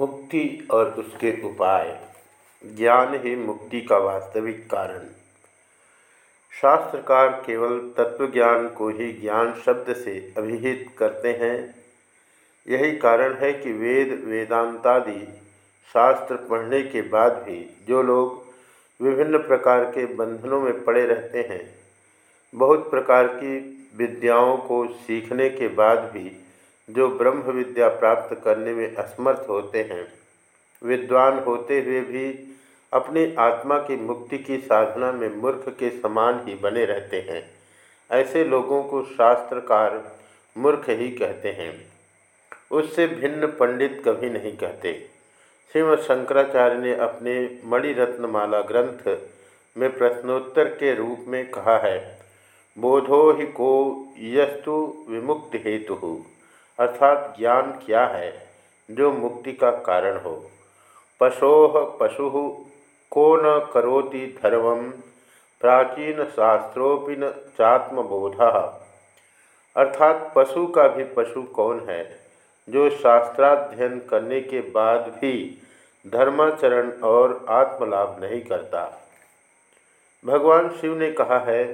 मुक्ति और उसके उपाय। ज्ञान ही मुक्ति का वास्तविक कारण। शास्त्रकार केवल तत्वज्ञान को ही ज्ञान शब्द से अभिहित करते हैं। यही कारण है कि वेद, वेदांतादि शास्त्र पढ़ने के बाद भी जो लोग विभिन्न प्रकार के बंधनों में पड़े रहते हैं, बहुत प्रकार की विद्याओं को सीखने के बाद भी जो ब्रह्म विद्या प्राप्त करने में असमर्थ होते हैं। विद्वान होते हुए भी अपनी आत्मा की मुक्ति की साधना में मूर्ख के समान ही बने रहते हैं। ऐसे लोगों को शास्त्रकार मूर्ख ही कहते हैं। उससे भिन्न पंडित कभी नहीं कहते। श्रीमद शंकराचार्य ने अपने मणिरत्नमाला ग्रंथ में प्रश्नोत्तर के रूप में कहा है, बोधो ही को यस्तु विमुक्त हेतु। अर्थात ज्ञान क्या है जो मुक्ति का कारण हो? पशोह पशु को न करोति धर्म, प्राचीन शास्त्रोपि न चात्मबोध। अर्थात पशु का भी पशु कौन है, जो शास्त्राध्ययन करने के बाद भी धर्माचरण और आत्मलाभ नहीं करता? भगवान शिव ने कहा है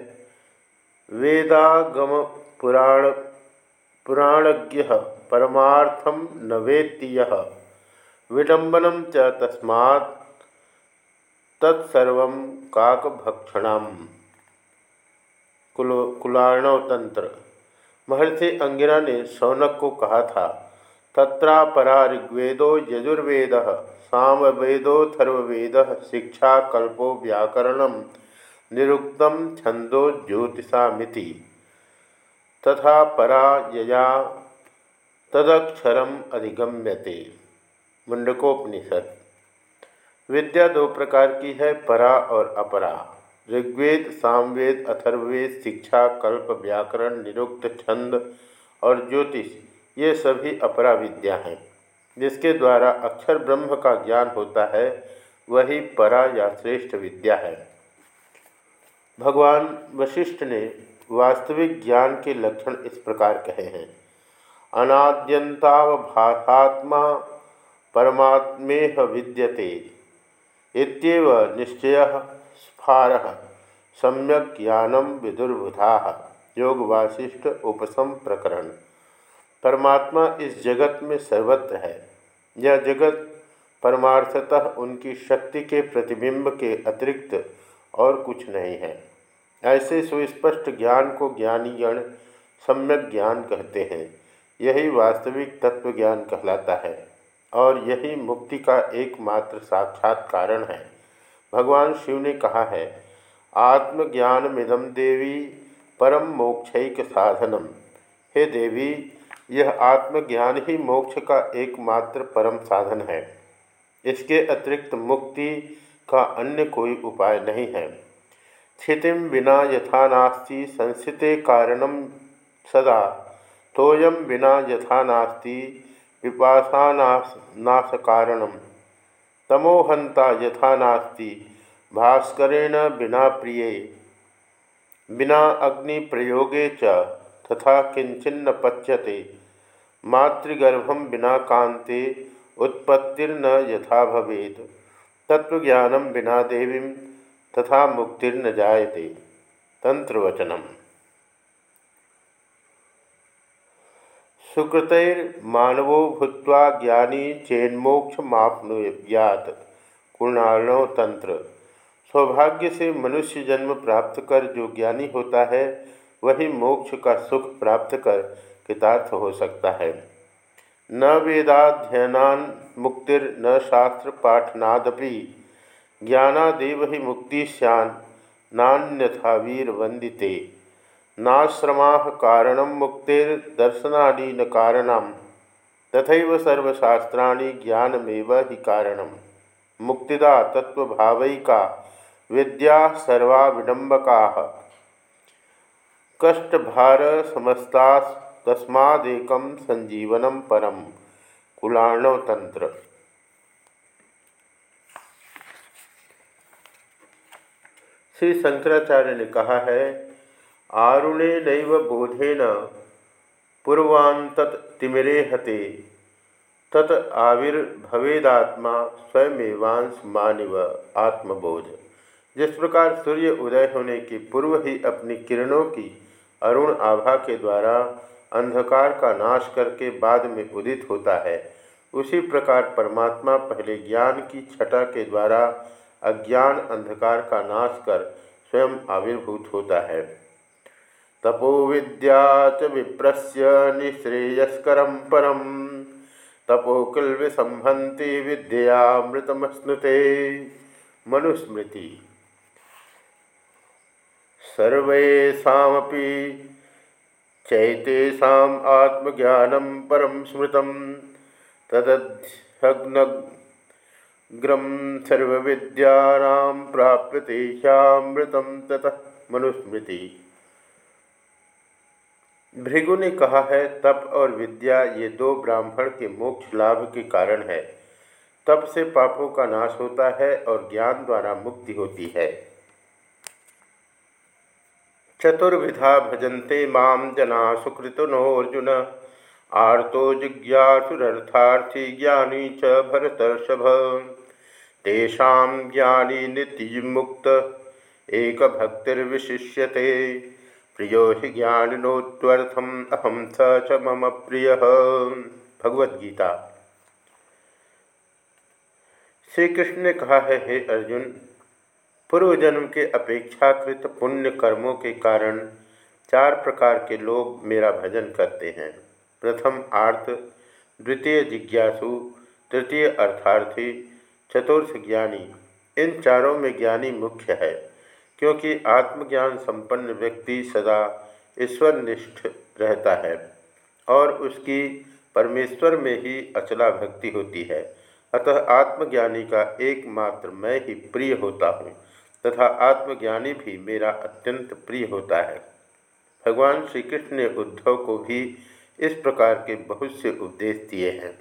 वेदागम पुराण पुराणज्ञ परमार्थम न वेत्ति विडंबनम च तस्मा तत्सर्व काकभक्षण तंत्र महर्षि अंगिरा ने सौनक को कहा था तत्रा परा ऋग्वेदो यजुर्वेद सामवेदोथर्वेद शिक्षा कल्पो व्याकरण निरुक्त छंदो ज्योतिषामिति। तथा परा यया तदक्षरम अधिगम्यते। मुंडकोपनिषद। विद्या दो प्रकार की है, परा और अपरा। ऋग्वेद, सामवेद, अथर्ववेद, शिक्षा, कल्प, व्याकरण, निरुक्त, छंद और ज्योतिष, ये सभी अपरा विद्या हैं। जिसके द्वारा अक्षर ब्रह्म का ज्ञान होता है, वही परा या श्रेष्ठ विद्या है। भगवान वशिष्ठ ने वास्तविक ज्ञान के लक्षण इस प्रकार कहे हैं। अनाद्यंतावभाषात्मा परमात्मेह विद्यते। निश्चय स्फार, सम्यक ज्ञानम विदुर्बुधा योग वासिष्ठ उपसम प्रकरण परमात्मा इस जगत में सर्वत्र है। यह जगत परमार्थतः उनकी शक्ति के प्रतिबिंब के अतिरिक्त और कुछ नहीं है। ऐसे सुस्पष्ट ज्ञान को ज्ञानीगण सम्यक ज्ञान कहते हैं। यही वास्तविक तत्व ज्ञान कहलाता है और यही मुक्ति का एकमात्र साक्षात कारण है। भगवान शिव ने कहा है आत्मज्ञान मिदम देवी परम मोक्षक साधनम। हे देवी, यह आत्मज्ञान ही मोक्ष का एकमात्र परम साधन है। इसके अतिरिक्त मुक्ति का अन्य कोई उपाय नहीं है। स्थिति बिना यथा नास्ति संस्थिते कारणम सदा। तोयम बिना यथा नास्ति पिपाशानाश कारण तमोहंता यथा नास्ति भास्करेण बिना प्रिय। बिना अग्नि प्रयोगे च तथा किंचिन्न पच्यते। मातृगर्भम बिना कांते उत्पत्तिर्न यथा भवेत। तत्वज्ञानम बिना देवी तथा मुक्तिर्न जायते। तंत्रवचनम। सुकृतर्मानवो भूत ज्ञानी चेन्मोक्ष मापनुयात कुणाणव तंत्र। सौभाग्य से मनुष्य जन्म प्राप्त कर जो ज्ञानी होता है, वही मोक्ष का सुख प्राप्त कर कृतार्थ हो सकता है। न वेदाध्ययनान मुक्तिर्न शास्त्र पाठनादपि ज्ञानादेव ही मुक्ति सैन नान्यथा वीर वंदिते नाश्रमा कारण मुक्तिर्दर्शनादी न कारण तथा सर्वशास्त्राणि ज्ञानमेव ही कारण मुक्तिदा तत्वभावैका विद्या सर्वा विडंबका कष्टभार समस्ता तस्मादेक संजीवनम परम। कुलाणव तंत्र श्री शंकराचार्य ने कहा है, आरुणे नैव बोधेन पूर्वांत तिमिरे हते, तत आविर्भवेदात्मा स्वयमेवांश मानिव आत्मबोध। जिस प्रकार सूर्य उदय होने के पूर्व ही अपनी किरणों की अरुण आभा के द्वारा अंधकार का नाश करके बाद में उदित होता है, उसी प्रकार परमात्मा पहले ज्ञान की छटा के द्वारा अज्ञान अंधकार का नाश कर स्वयं आविर्भूत होता है। तपो विद्या च विप्रस्य निश्रेयस्कर परम तपो किल विसंहति विद्यामृतमश्नुते। मनुस्मृति। सर्वेशापि चैतेषाम् आत्मज्ञानं परम स्मृत तदध्यग्नग्रम सर्वविद्यानां प्राप्यते ह्यामृतं ततः मनुस्मृति। भृगु ने कहा है, तप और विद्या ये दो ब्राह्मण के मोक्ष लाभ के कारण है। तप से पापों का नाश होता है और ज्ञान द्वारा मुक्ति होती है। चतुर्विधा भजन्ते माम जना सुकृतनो अर्जुन आर्तो जिज्ञासुरर्थार्थी ज्ञानी च भरतर्षभ। तेषा ज्ञानी एक भक्तिर्विशिष्यते प्रियो हि ज्ञानिनोत्वर्थम अहम स च मम प्रिय। भगवद्गीता। श्री कृष्ण ने कहा है, हे अर्जुन पूर्व जन्म के अपेक्षाकृत पुण्य कर्मों के कारण चार प्रकार के लोग मेरा भजन करते हैं। प्रथम आर्थ द्वितीय जिज्ञासु, तृतीय अर्थार्थी चतुर्थ ज्ञानी। इन चारों में ज्ञानी मुख्य है, क्योंकि आत्मज्ञान संपन्न व्यक्ति सदा ईश्वरनिष्ठ रहता है और उसकी परमेश्वर में ही अचला भक्ति होती है। अतः आत्मज्ञानी का एकमात्र मैं ही प्रिय होता हूँ, तथा आत्मज्ञानी भी मेरा अत्यंत प्रिय होता है। भगवान श्री कृष्ण ने उद्धव को भी इस प्रकार के बहुत से उपदेश दिए हैं।